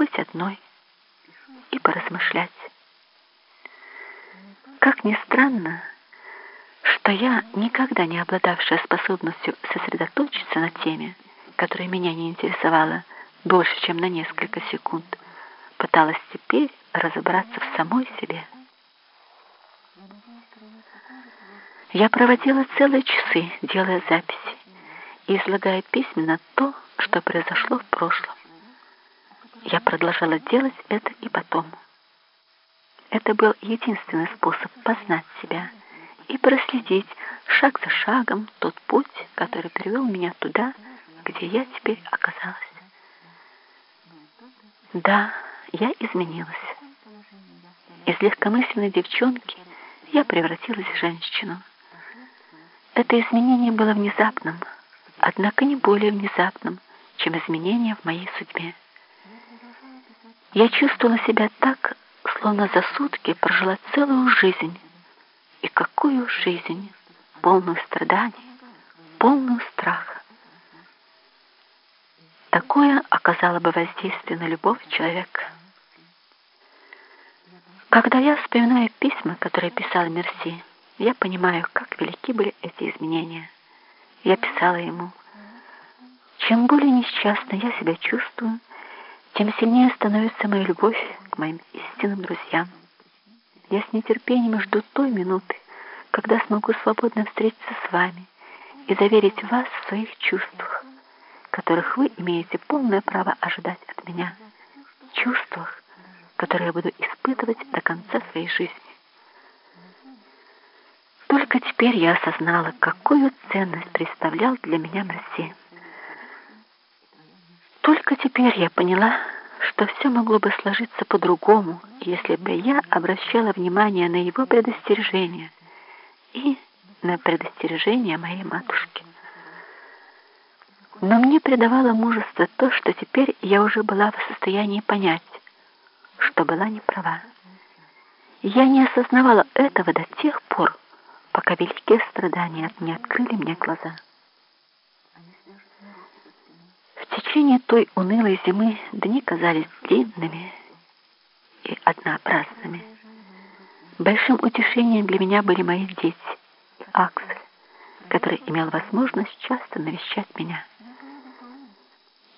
побыть одной и поразмышлять. Как ни странно, что я, никогда не обладавшая способностью сосредоточиться на теме, которая меня не интересовала дольше, чем на несколько секунд, пыталась теперь разобраться в самой себе. Я проводила целые часы, делая записи и излагая письменно то, что произошло в прошлом. Я продолжала делать это и потом. Это был единственный способ познать себя и проследить шаг за шагом тот путь, который привел меня туда, где я теперь оказалась. Да, я изменилась. Из легкомысленной девчонки я превратилась в женщину. Это изменение было внезапным, однако не более внезапным, чем изменение в моей судьбе. Я чувствовала себя так, словно за сутки прожила целую жизнь. И какую жизнь, полную страданий, полную страха. Такое оказало бы воздействие на любого человека. Когда я вспоминаю письма, которые писала Мерси, я понимаю, как велики были эти изменения. Я писала ему, чем более несчастно я себя чувствую, тем сильнее становится моя любовь к моим истинным друзьям. Я с нетерпением жду той минуты, когда смогу свободно встретиться с вами и заверить вас в своих чувствах, которых вы имеете полное право ожидать от меня, чувствах, которые я буду испытывать до конца своей жизни. Только теперь я осознала, какую ценность представлял для меня Мерси. Только теперь я поняла, что все могло бы сложиться по-другому, если бы я обращала внимание на его предостережение и на предостережение моей матушки. Но мне придавало мужество то, что теперь я уже была в состоянии понять, что была не права. Я не осознавала этого до тех пор, пока великие страдания не открыли мне глаза. В течение той унылой зимы дни казались длинными и однообразными. Большим утешением для меня были мои дети Аксель, который имел возможность часто навещать меня.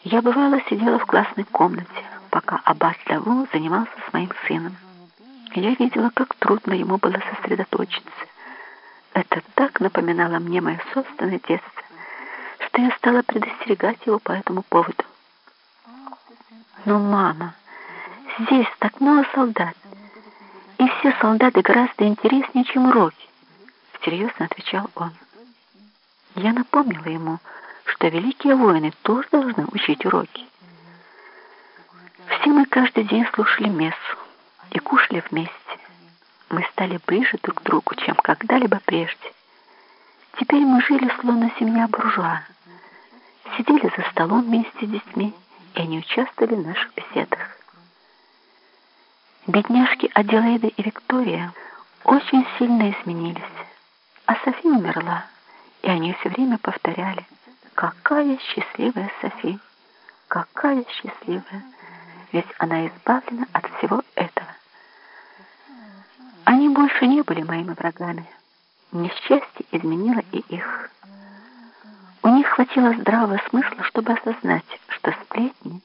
Я бывало сидела в классной комнате, пока Аббас Лаву занимался с моим сыном. Я видела, как трудно ему было сосредоточиться. Это так напоминало мне мое собственное детство что я стала предостерегать его по этому поводу. Но, мама, здесь так много солдат, и все солдаты гораздо интереснее, чем уроки, серьезно отвечал он. Я напомнила ему, что великие воины тоже должны учить уроки. Все мы каждый день слушали мессу и кушали вместе. Мы стали ближе друг к другу, чем когда-либо прежде. Теперь мы жили словно семья буржуа сидели за столом вместе с детьми, и они участвовали в наших беседах. Бедняжки Аделаида и Виктория очень сильно изменились, а Софи умерла, и они все время повторяли «Какая счастливая Софи! Какая счастливая! Ведь она избавлена от всего этого!» Они больше не были моими врагами. Несчастье изменило и их. Них хватило здравого смысла, чтобы осознать, что сплетни,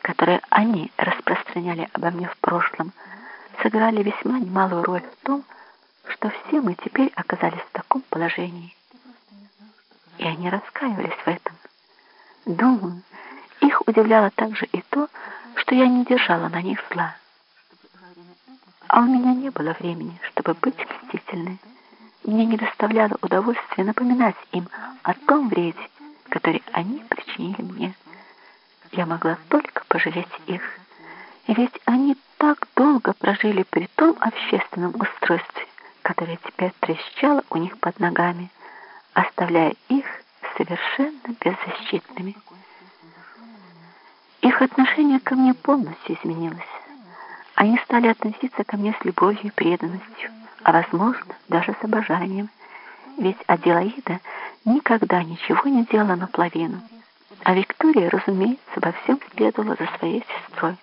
которые они распространяли обо мне в прошлом, сыграли весьма немалую роль в том, что все мы теперь оказались в таком положении. И они раскаивались в этом. Думаю, их удивляло также и то, что я не держала на них зла. А у меня не было времени, чтобы быть мстительной. Мне не доставляло удовольствия напоминать им о том вреде, который они причинили мне. Я могла только пожалеть их, ведь они так долго прожили при том общественном устройстве, которое теперь трещало у них под ногами, оставляя их совершенно беззащитными. Их отношение ко мне полностью изменилось. Они стали относиться ко мне с любовью и преданностью а, возможно, даже с обожанием. Ведь Аделаида никогда ничего не делала наполовину, а Виктория, разумеется, во всем следовала за своей сестрой.